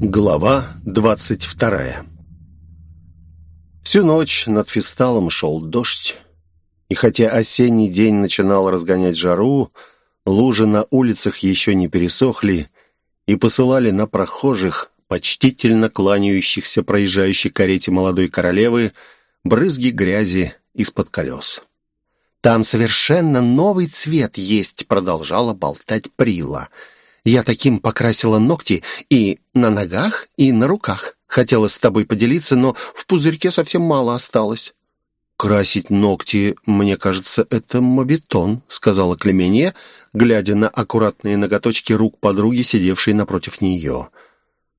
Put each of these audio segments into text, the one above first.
Глава двадцать вторая Всю ночь над Фисталом шел дождь, и хотя осенний день начинал разгонять жару, лужи на улицах еще не пересохли и посылали на прохожих, почтительно кланяющихся проезжающей карете молодой королевы, брызги грязи из-под колес. «Там совершенно новый цвет есть», — продолжала болтать Прила — я таким покрасила ногти и на ногах, и на руках. Хотела с тобой поделиться, но в пузырьке совсем мало осталось». «Красить ногти, мне кажется, это мобитон», — сказала Клемения, глядя на аккуратные ноготочки рук подруги, сидевшей напротив нее.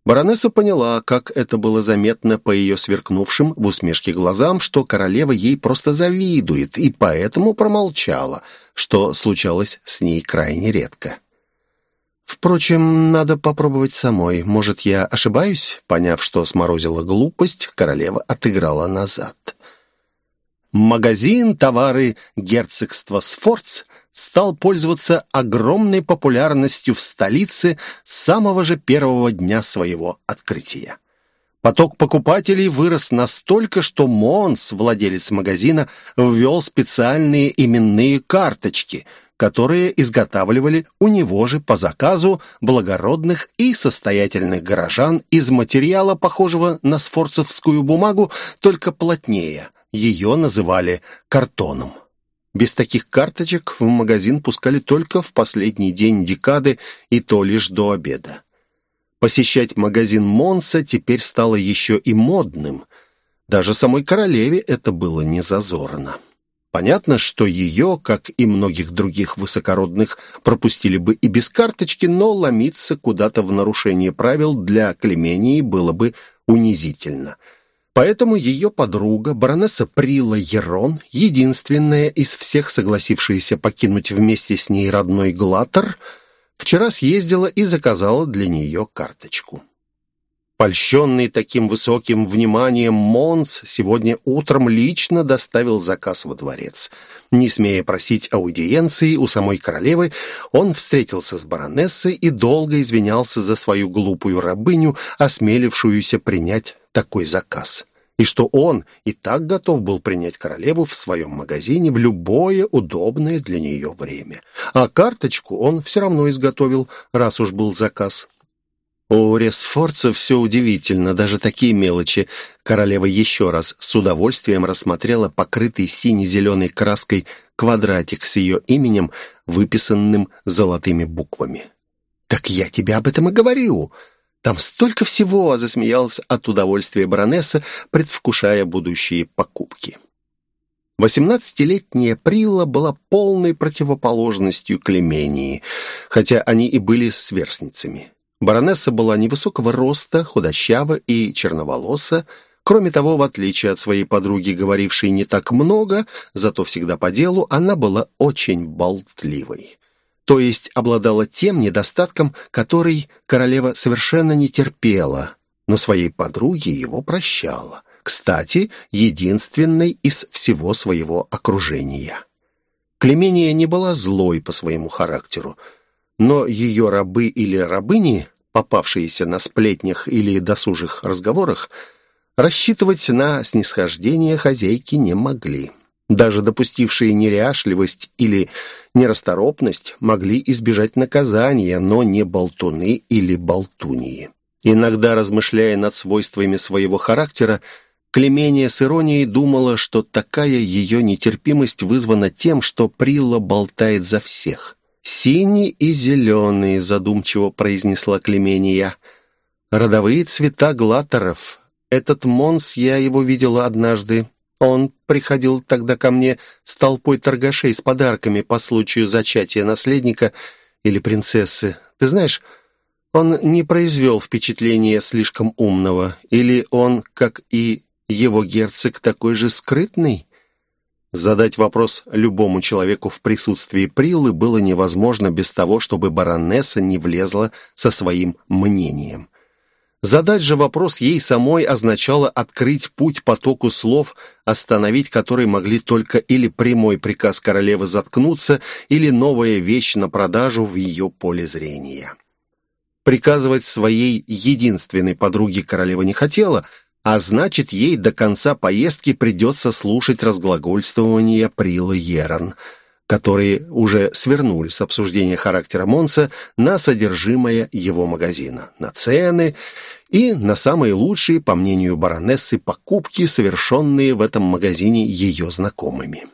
Баронесса поняла, как это было заметно по ее сверкнувшим в усмешке глазам, что королева ей просто завидует, и поэтому промолчала, что случалось с ней крайне редко. Впрочем, надо попробовать самой. Может, я ошибаюсь?» Поняв, что сморозила глупость, королева отыграла назад. Магазин «Товары герцогства Сфорц» стал пользоваться огромной популярностью в столице с самого же первого дня своего открытия. Поток покупателей вырос настолько, что Монс, владелец магазина, ввел специальные именные карточки – которые изготавливали у него же по заказу благородных и состоятельных горожан из материала, похожего на сфорцевскую бумагу, только плотнее. Ее называли картоном. Без таких карточек в магазин пускали только в последний день декады, и то лишь до обеда. Посещать магазин Монса теперь стало еще и модным. Даже самой королеве это было не зазорно. Понятно, что ее, как и многих других высокородных, пропустили бы и без карточки, но ломиться куда-то в нарушение правил для Клемении было бы унизительно. Поэтому ее подруга, баронесса Прила Ерон, единственная из всех согласившаяся покинуть вместе с ней родной Глатор, вчера съездила и заказала для нее карточку. Польщенный таким высоким вниманием, Монс сегодня утром лично доставил заказ во дворец. Не смея просить аудиенции у самой королевы, он встретился с баронессой и долго извинялся за свою глупую рабыню, осмелившуюся принять такой заказ. И что он и так готов был принять королеву в своем магазине в любое удобное для нее время. А карточку он все равно изготовил, раз уж был заказ. У Ресфорца все удивительно, даже такие мелочи. Королева еще раз с удовольствием рассмотрела покрытый сине-зеленой краской квадратик с ее именем, выписанным золотыми буквами. «Так я тебе об этом и говорю!» Там столько всего!» — засмеялась от удовольствия баронесса, предвкушая будущие покупки. Восемнадцатилетняя Прилла была полной противоположностью Клемении, хотя они и были сверстницами. Баронесса была невысокого роста, худощава и черноволоса. Кроме того, в отличие от своей подруги, говорившей не так много, зато всегда по делу, она была очень болтливой. То есть обладала тем недостатком, который королева совершенно не терпела, но своей подруге его прощала. Кстати, единственной из всего своего окружения. Клемения не была злой по своему характеру, но ее рабы или рабыни, попавшиеся на сплетнях или досужих разговорах, рассчитывать на снисхождение хозяйки не могли. Даже допустившие неряшливость или нерасторопность могли избежать наказания, но не болтуны или болтуньи. Иногда, размышляя над свойствами своего характера, Клемения с иронией думала, что такая ее нетерпимость вызвана тем, что Прилла болтает за всех. «Синий и зеленый», — задумчиво произнесла Клемения. «Родовые цвета глатторов. Этот Монс, я его видела однажды. Он приходил тогда ко мне с толпой торгашей с подарками по случаю зачатия наследника или принцессы. Ты знаешь, он не произвел впечатления слишком умного. Или он, как и его герцог, такой же скрытный?» Задать вопрос любому человеку в присутствии Прилы было невозможно без того, чтобы баронесса не влезла со своим мнением. Задать же вопрос ей самой означало открыть путь потоку слов, остановить который могли только или прямой приказ королевы заткнуться, или новая вещь на продажу в ее поле зрения. Приказывать своей единственной подруге королева не хотела, а значит, ей до конца поездки придется слушать разглагольствования Прила Ерон, которые уже свернули с обсуждения характера Монса на содержимое его магазина, на цены и на самые лучшие, по мнению баронессы, покупки, совершенные в этом магазине ее знакомыми.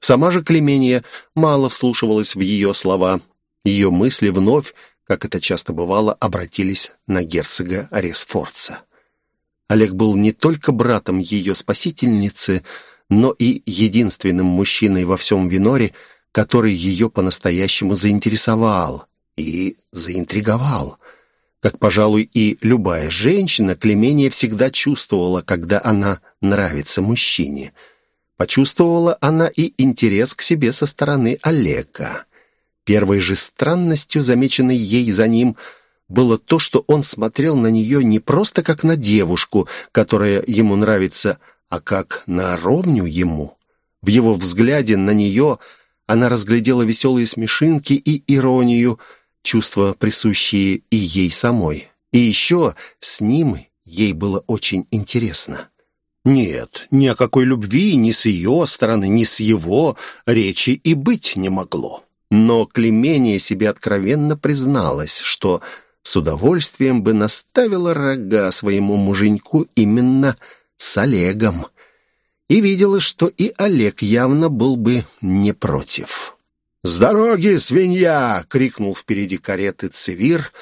Сама же Клемения мало вслушивалась в ее слова. Ее мысли вновь, как это часто бывало, обратились на герцога Ресфорца. Олег был не только братом ее спасительницы, но и единственным мужчиной во всем Виноре, который ее по-настоящему заинтересовал и заинтриговал. Как, пожалуй, и любая женщина, Клемения всегда чувствовала, когда она нравится мужчине. Почувствовала она и интерес к себе со стороны Олега. Первой же странностью, замеченной ей за ним – было то, что он смотрел на нее не просто как на девушку, которая ему нравится, а как на ровню ему. В его взгляде на нее она разглядела веселые смешинки и иронию, чувства, присущие и ей самой. И еще с ним ей было очень интересно. Нет, ни о какой любви ни с ее стороны, ни с его речи и быть не могло. Но Клемения себе откровенно призналась, что с удовольствием бы наставила рога своему муженьку именно с Олегом. И видела, что и Олег явно был бы не против. «С дороги, свинья!» — крикнул впереди кареты Цивир,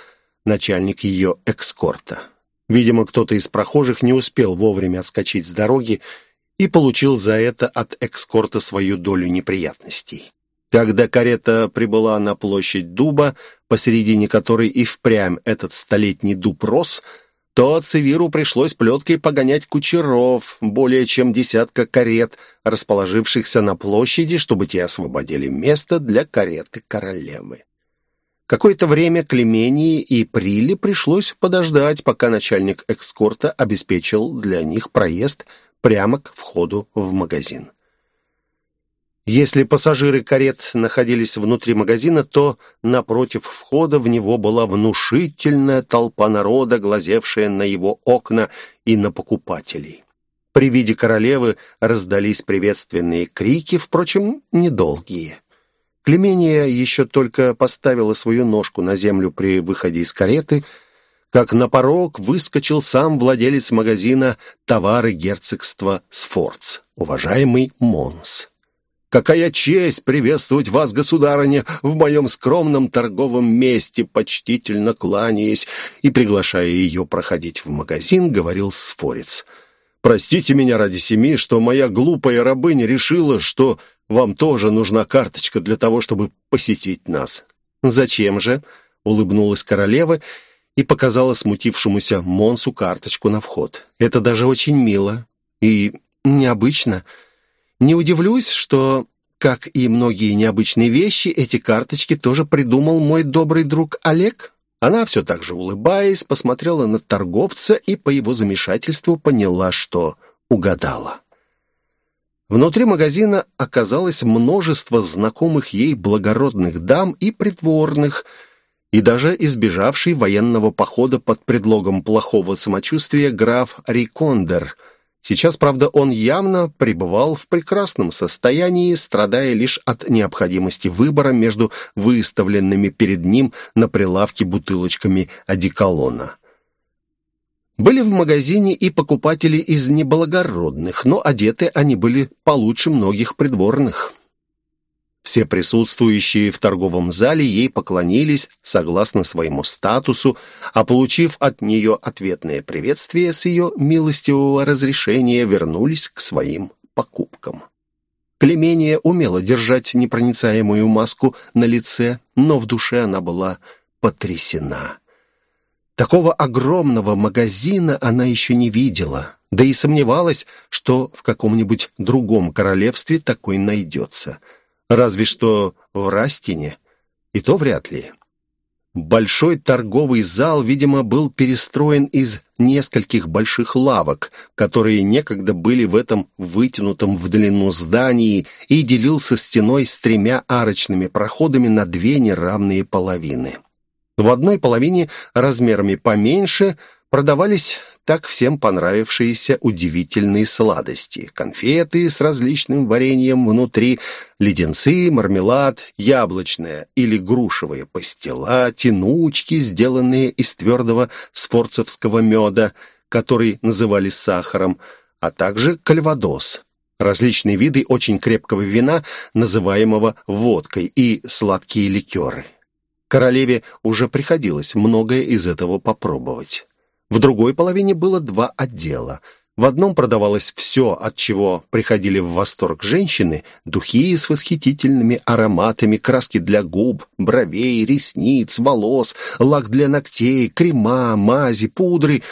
начальник ее экскорта. Видимо, кто-то из прохожих не успел вовремя отскочить с дороги и получил за это от экскорта свою долю неприятностей. Когда карета прибыла на площадь дуба, посередине которой и впрямь этот столетний дуб рос, то Цивиру пришлось плеткой погонять кучеров, более чем десятка карет, расположившихся на площади, чтобы те освободили место для кареты королевы. Какое-то время Клемении и Приле пришлось подождать, пока начальник экскорта обеспечил для них проезд прямо к входу в магазин. Если пассажиры карет находились внутри магазина, то напротив входа в него была внушительная толпа народа, глазевшая на его окна и на покупателей. При виде королевы раздались приветственные крики, впрочем, недолгие. Клемения еще только поставила свою ножку на землю при выходе из кареты, как на порог выскочил сам владелец магазина «Товары герцогства Сфорц», уважаемый Монс. Какая честь приветствовать вас, государыня, в моем скромном торговом месте, почтительно кланяясь и приглашая ее проходить в магазин, говорил Сфорец. Простите меня ради семьи, что моя глупая рабыня решила, что вам тоже нужна карточка для того, чтобы посетить нас. Зачем же? Улыбнулась королева и показала смутившемуся Монсу карточку на вход. Это даже очень мило и необычно. Не удивлюсь, что, как и многие необычные вещи, эти карточки тоже придумал мой добрый друг Олег. Она все так же улыбаясь, посмотрела на торговца и по его замешательству поняла, что угадала. Внутри магазина оказалось множество знакомых ей благородных дам и придворных, и даже избежавший военного похода под предлогом плохого самочувствия граф Рикондер – Сейчас, правда, он явно пребывал в прекрасном состоянии, страдая лишь от необходимости выбора между выставленными перед ним на прилавке бутылочками одеколона. Были в магазине и покупатели из неблагородных, но одеты они были получше многих придворных. Все присутствующие в торговом зале ей поклонились согласно своему статусу, а получив от нее ответное приветствие с ее милостивого разрешения, вернулись к своим покупкам. Клемения умела держать непроницаемую маску на лице, но в душе она была потрясена. Такого огромного магазина она еще не видела, да и сомневалась, что в каком-нибудь другом королевстве такой найдется – Разве что в Растине, и то вряд ли. Большой торговый зал, видимо, был перестроен из нескольких больших лавок, которые некогда были в этом вытянутом в длину здании и делился стеной с тремя арочными проходами на две неравные половины. В одной половине размерами поменьше продавались так всем понравившиеся удивительные сладости. Конфеты с различным вареньем внутри, леденцы, мармелад, яблочная или грушевая пастила, тянучки, сделанные из твердого сфорцевского меда, который называли сахаром, а также кальвадос, различные виды очень крепкого вина, называемого водкой, и сладкие ликеры. Королеве уже приходилось многое из этого попробовать. В другой половине было два отдела. В одном продавалось все, от чего приходили в восторг женщины, духи с восхитительными ароматами, краски для губ, бровей, ресниц, волос, лак для ногтей, крема, мази, пудры.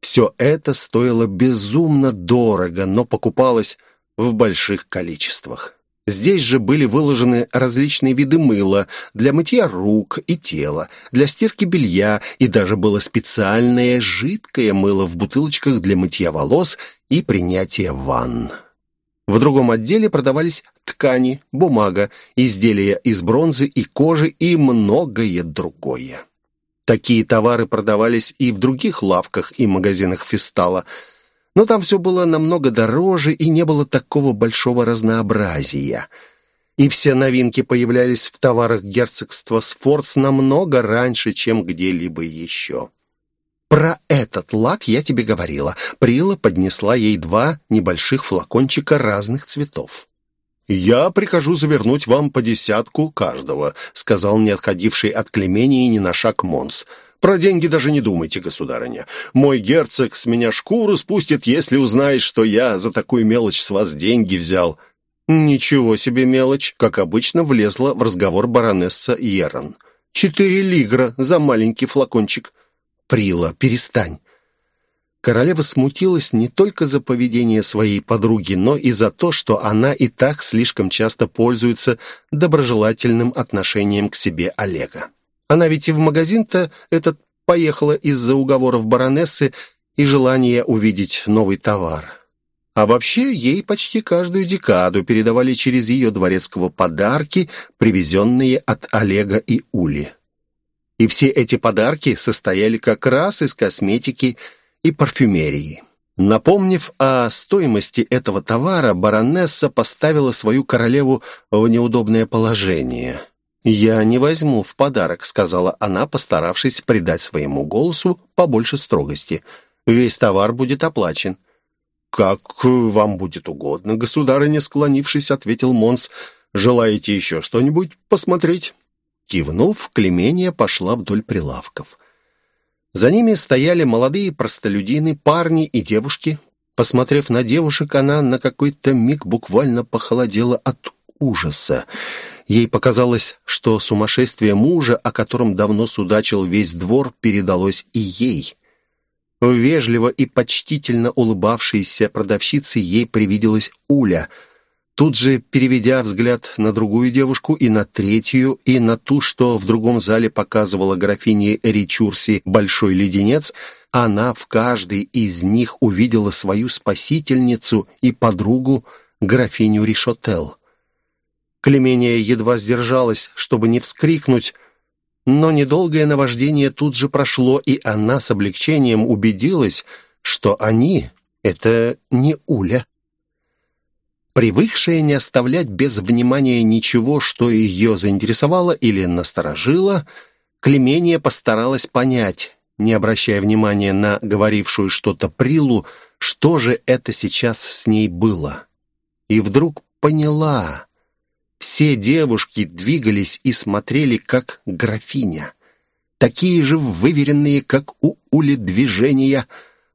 Все это стоило безумно дорого, но покупалось в больших количествах. Здесь же были выложены различные виды мыла для мытья рук и тела, для стирки белья, и даже было специальное жидкое мыло в бутылочках для мытья волос и принятия ванн. В другом отделе продавались ткани, бумага, изделия из бронзы и кожи и многое другое. Такие товары продавались и в других лавках и магазинах Фистала – но там все было намного дороже и не было такого большого разнообразия. И все новинки появлялись в товарах герцогства Сфорц намного раньше, чем где-либо еще. «Про этот лак я тебе говорила». Прила поднесла ей два небольших флакончика разных цветов. «Я прикажу завернуть вам по десятку каждого», — сказал не отходивший от Клемении ни на шаг Монс. Про деньги даже не думайте, государыня. Мой герцог с меня шкуру спустит, если узнает, что я за такую мелочь с вас деньги взял». «Ничего себе мелочь!» — как обычно влезла в разговор баронесса Ерон. «Четыре лигра за маленький флакончик». «Прила, перестань!» Королева смутилась не только за поведение своей подруги, но и за то, что она и так слишком часто пользуется доброжелательным отношением к себе Олега. Она ведь и в магазин-то этот поехала из-за уговоров баронессы и желания увидеть новый товар. А вообще, ей почти каждую декаду передавали через ее дворецкого подарки, привезенные от Олега и Ули. И все эти подарки состояли как раз из косметики и парфюмерии. Напомнив о стоимости этого товара, баронесса поставила свою королеву в неудобное положение – «Я не возьму в подарок», — сказала она, постаравшись придать своему голосу побольше строгости. «Весь товар будет оплачен». «Как вам будет угодно, государыня», — склонившись, ответил Монс. «Желаете еще что-нибудь посмотреть?» Кивнув, Клемения пошла вдоль прилавков. За ними стояли молодые простолюдины, парни и девушки. Посмотрев на девушек, она на какой-то миг буквально похолодела от ужаса. Ей показалось, что сумасшествие мужа, о котором давно судачил весь двор, передалось и ей. Вежливо и почтительно улыбавшейся продавщице ей привиделась Уля. Тут же, переведя взгляд на другую девушку и на третью, и на ту, что в другом зале показывала графине Ричурси «Большой леденец», она в каждой из них увидела свою спасительницу и подругу, графиню Ришотел. Клемения едва сдержалась, чтобы не вскрикнуть, но недолгое наваждение тут же прошло, и она с облегчением убедилась, что они — это не Уля. Привыкшая не оставлять без внимания ничего, что ее заинтересовало или насторожило, Клемения постаралась понять, не обращая внимания на говорившую что-то Прилу, что же это сейчас с ней было. И вдруг поняла, все девушки двигались и смотрели, как графиня. Такие же выверенные, как у Ули, движения,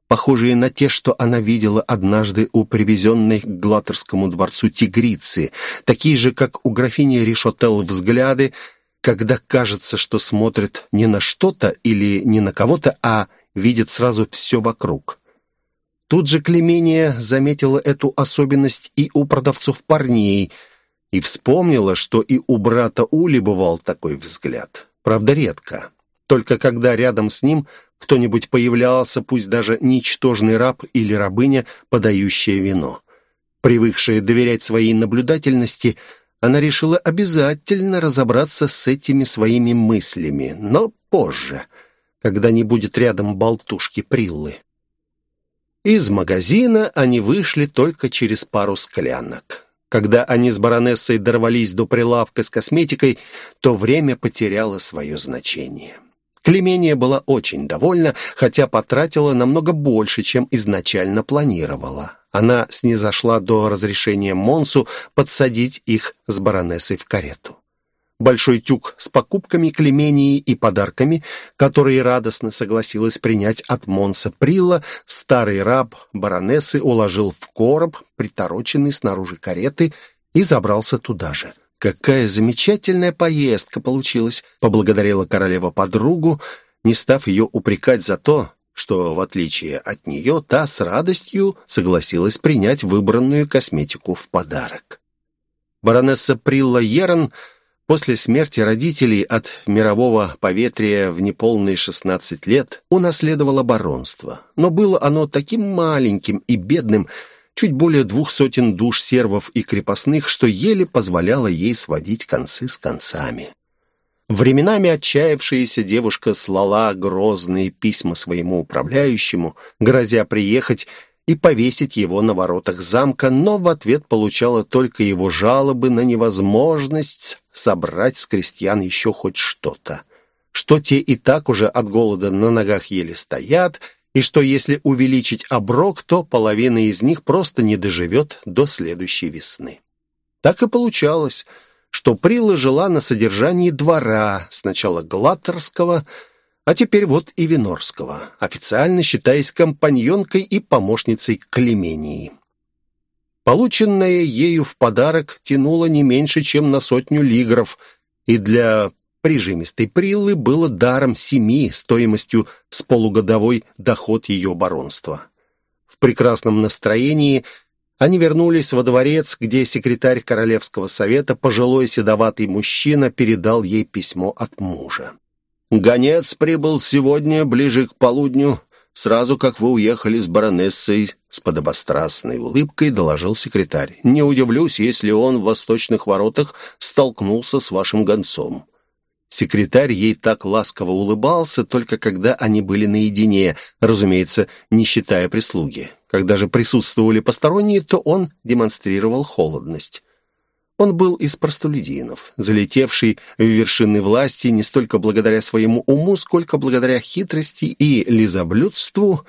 похожие на те, что она видела однажды у привезенной к Глатерскому дворцу тигрицы, такие же, как у графини Ришотел взгляды, когда кажется, что смотрит не на что-то или не на кого-то, а видит сразу все вокруг. Тут же Клемения заметила эту особенность и у продавцов парней – и вспомнила, что и у брата Ули бывал такой взгляд. Правда, редко. Только когда рядом с ним кто-нибудь появлялся, пусть даже ничтожный раб или рабыня, подающая вино. Привыкшая доверять своей наблюдательности, она решила обязательно разобраться с этими своими мыслями, но позже, когда не будет рядом болтушки Приллы. Из магазина они вышли только через пару склянок. Когда они с баронессой дорвались до прилавка с косметикой, то время потеряло свое значение. Клемения была очень довольна, хотя потратила намного больше, чем изначально планировала. Она снизошла до разрешения Монсу подсадить их с баронессой в карету. Большой тюк с покупками Клемении и подарками, которые радостно согласилась принять от Монса Прила, старый раб баронессы уложил в короб, притороченный снаружи кареты, и забрался туда же. «Какая замечательная поездка получилась!» — поблагодарила королева подругу, не став ее упрекать за то, что, в отличие от нее, та с радостью согласилась принять выбранную косметику в подарок. Баронесса Прилла Ерон после смерти родителей от мирового поветрия в неполные 16 лет унаследовала баронство, но было оно таким маленьким и бедным, чуть более двух сотен душ сервов и крепостных, что еле позволяло ей сводить концы с концами. Временами отчаявшаяся девушка слала грозные письма своему управляющему, грозя приехать и повесить его на воротах замка, но в ответ получала только его жалобы на невозможность собрать с крестьян еще хоть что-то. Что те и так уже от голода на ногах еле стоят — и что если увеличить оброк, то половина из них просто не доживет до следующей весны. Так и получалось, что Прила жила на содержании двора, сначала Глаттерского, а теперь вот и Винорского, официально считаясь компаньонкой и помощницей Клемении. Полученное ею в подарок тянуло не меньше, чем на сотню лигров, и для прижимистой приллы было даром семи стоимостью с полугодовой доход ее баронства. В прекрасном настроении они вернулись во дворец, где секретарь Королевского совета, пожилой седоватый мужчина, передал ей письмо от мужа. «Гонец прибыл сегодня, ближе к полудню, сразу как вы уехали с баронессой», с подобострастной улыбкой доложил секретарь. «Не удивлюсь, если он в восточных воротах столкнулся с вашим гонцом. Секретарь ей так ласково улыбался, только когда они были наедине, разумеется, не считая прислуги. Когда же присутствовали посторонние, то он демонстрировал холодность. Он был из простолюдинов, залетевший в вершины власти не столько благодаря своему уму, сколько благодаря хитрости и лизоблюдству,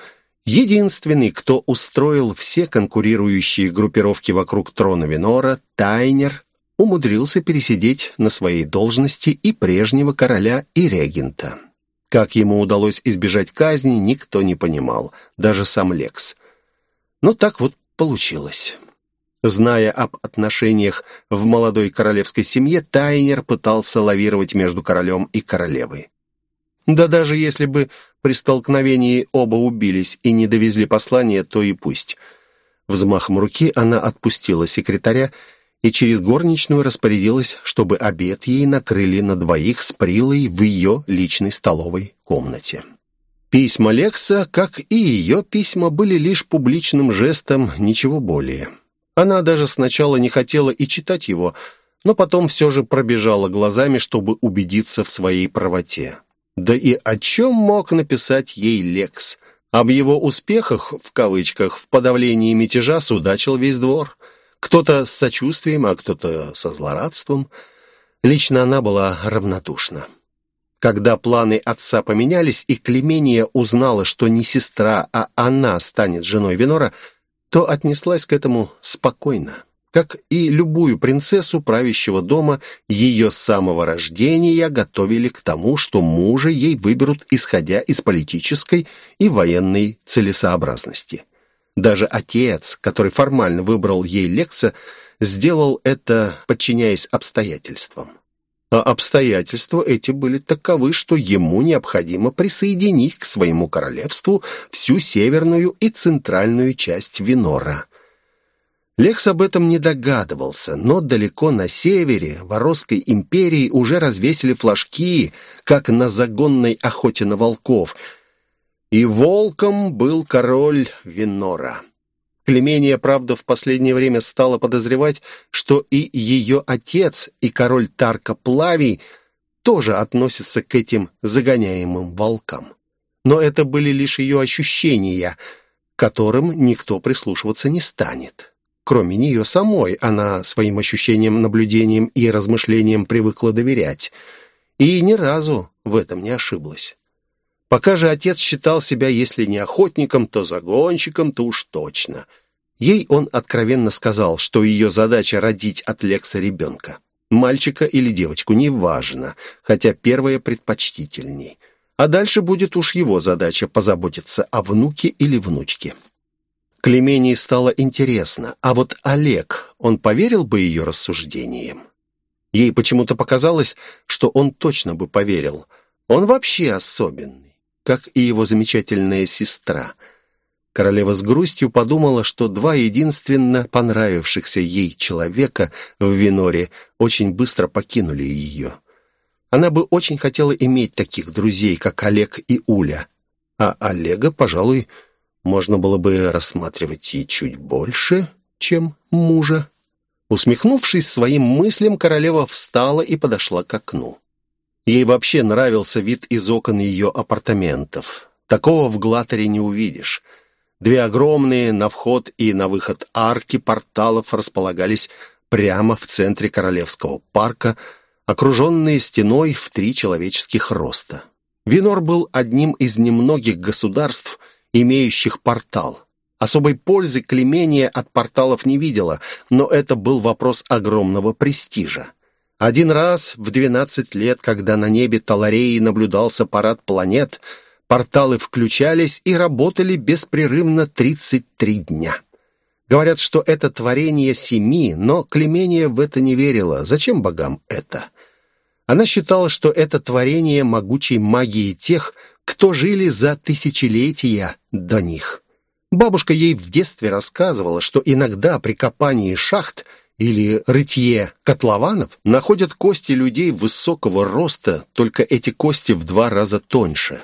единственный, кто устроил все конкурирующие группировки вокруг трона Винора, Тайнер, умудрился пересидеть на своей должности и прежнего короля и регента. Как ему удалось избежать казни, никто не понимал, даже сам Лекс. Но так вот получилось. Зная об отношениях в молодой королевской семье, Тайнер пытался лавировать между королем и королевой. Да даже если бы при столкновении оба убились и не довезли послание, то и пусть. Взмахом руки она отпустила секретаря и через горничную распорядилась, чтобы обед ей накрыли на двоих с Прилой в ее личной столовой комнате. Письма Лекса, как и ее письма, были лишь публичным жестом, ничего более. Она даже сначала не хотела и читать его, но потом все же пробежала глазами, чтобы убедиться в своей правоте. Да и о чем мог написать ей Лекс? Об его «успехах», в кавычках, в подавлении мятежа судачил весь двор – кто-то с сочувствием, а кто-то со злорадством. Лично она была равнодушна. Когда планы отца поменялись, и Клемения узнала, что не сестра, а она станет женой Винора, то отнеслась к этому спокойно. Как и любую принцессу правящего дома, ее с самого рождения готовили к тому, что мужа ей выберут, исходя из политической и военной целесообразности. Даже отец, который формально выбрал ей Лекса, сделал это, подчиняясь обстоятельствам. А обстоятельства эти были таковы, что ему необходимо присоединить к своему королевству всю северную и центральную часть Винора. Лекс об этом не догадывался, но далеко на севере Воросской империи уже развесили флажки, как на загонной охоте на волков — и волком был король Винора. Клемения, правда, в последнее время стала подозревать, что и ее отец, и король Тарка Плавий тоже относится к этим загоняемым волкам. Но это были лишь ее ощущения, которым никто прислушиваться не станет. Кроме нее самой, она своим ощущениям, наблюдениям и размышлениям привыкла доверять. И ни разу в этом не ошиблась. Пока же отец считал себя, если не охотником, то загонщиком, то уж точно. Ей он откровенно сказал, что ее задача родить от Лекса ребенка. Мальчика или девочку, неважно, хотя первое предпочтительней. А дальше будет уж его задача позаботиться о внуке или внучке. Клемении стало интересно, а вот Олег, он поверил бы ее рассуждениям? Ей почему-то показалось, что он точно бы поверил. Он вообще особенный, как и его замечательная сестра – Королева с грустью подумала, что два единственно понравившихся ей человека в Виноре очень быстро покинули ее. Она бы очень хотела иметь таких друзей, как Олег и Уля. А Олега, пожалуй, можно было бы рассматривать и чуть больше, чем мужа. Усмехнувшись своим мыслям, королева встала и подошла к окну. Ей вообще нравился вид из окон ее апартаментов. Такого в Глаторе не увидишь. Две огромные на вход и на выход арки порталов располагались прямо в центре Королевского парка, окруженные стеной в три человеческих роста. Винор был одним из немногих государств, имеющих портал. Особой пользы Клемения от порталов не видела, но это был вопрос огромного престижа. Один раз в 12 лет, когда на небе Талареи наблюдался парад планет – Порталы включались и работали беспрерывно 33 дня. Говорят, что это творение семи, но Клемения в это не верила. Зачем богам это? Она считала, что это творение могучей магии тех, кто жили за тысячелетия до них. Бабушка ей в детстве рассказывала, что иногда при копании шахт или рытье котлованов находят кости людей высокого роста, только эти кости в два раза тоньше.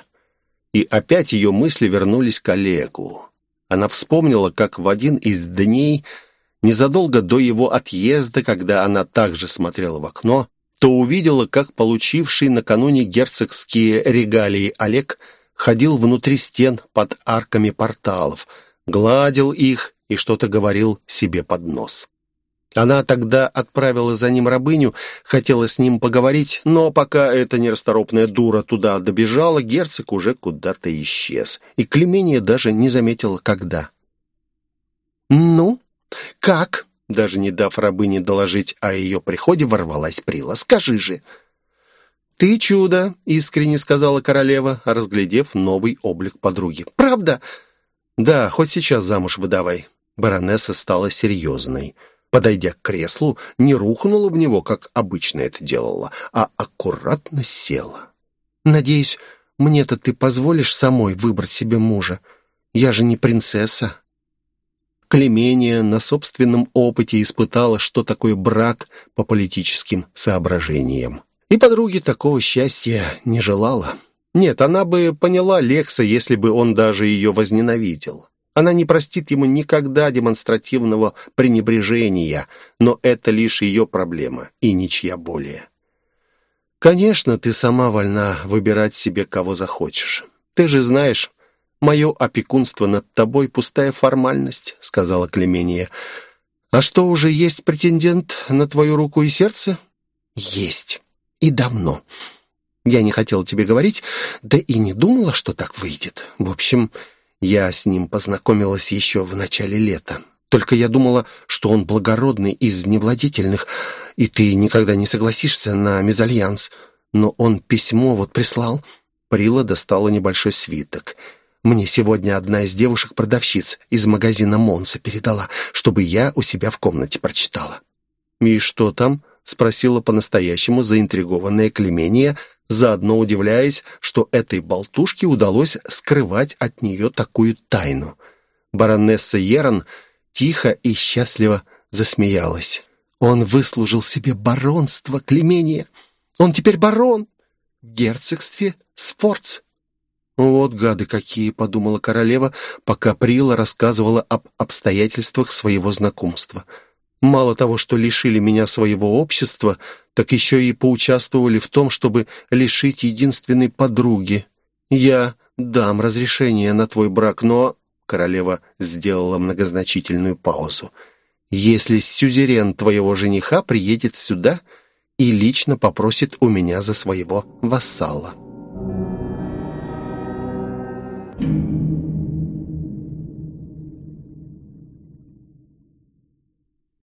И опять ее мысли вернулись к Олегу. Она вспомнила, как в один из дней, незадолго до его отъезда, когда она также смотрела в окно, то увидела, как получивший накануне герцогские регалии Олег ходил внутри стен под арками порталов, гладил их и что-то говорил себе под нос. Она тогда отправила за ним рабыню, хотела с ним поговорить, но пока эта нерасторопная дура туда добежала, герцог уже куда-то исчез, и Клемения даже не заметила, когда. «Ну, как?» Даже не дав рабыне доложить о ее приходе, ворвалась Прила. «Скажи же!» «Ты чудо!» — искренне сказала королева, разглядев новый облик подруги. «Правда?» «Да, хоть сейчас замуж выдавай». Баронесса стала серьезной подойдя к креслу, не рухнула в него, как обычно это делала, а аккуратно села. «Надеюсь, мне-то ты позволишь самой выбрать себе мужа? Я же не принцесса». Клемения на собственном опыте испытала, что такое брак по политическим соображениям. И подруге такого счастья не желала. Нет, она бы поняла Лекса, если бы он даже ее возненавидел. Она не простит ему никогда демонстративного пренебрежения, но это лишь ее проблема и ничья более. «Конечно, ты сама вольна выбирать себе, кого захочешь. Ты же знаешь, мое опекунство над тобой — пустая формальность», — сказала Клемения. «А что, уже есть претендент на твою руку и сердце?» «Есть. И давно. Я не хотела тебе говорить, да и не думала, что так выйдет. В общем, я с ним познакомилась еще в начале лета. Только я думала, что он благородный из невладетельных, и ты никогда не согласишься на мезальянс. Но он письмо вот прислал. Прила достала небольшой свиток. Мне сегодня одна из девушек-продавщиц из магазина Монса передала, чтобы я у себя в комнате прочитала. «И что там?» — спросила по-настоящему заинтригованная Клемения, заодно удивляясь, что этой болтушке удалось скрывать от нее такую тайну. Баронесса Ерон тихо и счастливо засмеялась. «Он выслужил себе баронство, Клемения. Он теперь барон в герцогстве Сфорц». «Вот гады какие!» — подумала королева, пока Прила рассказывала об обстоятельствах своего знакомства. Мало того, что лишили меня своего общества, так еще и поучаствовали в том, чтобы лишить единственной подруги. Я дам разрешение на твой брак, но...» Королева сделала многозначительную паузу. «Если сюзерен твоего жениха приедет сюда и лично попросит у меня за своего вассала».